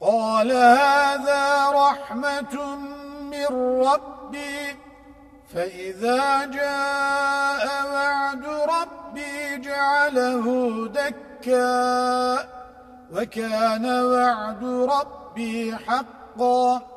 قال هذا رحمة من ربي فإذا جاء وعد ربي جعله دكا وكان وعد ربي حقا.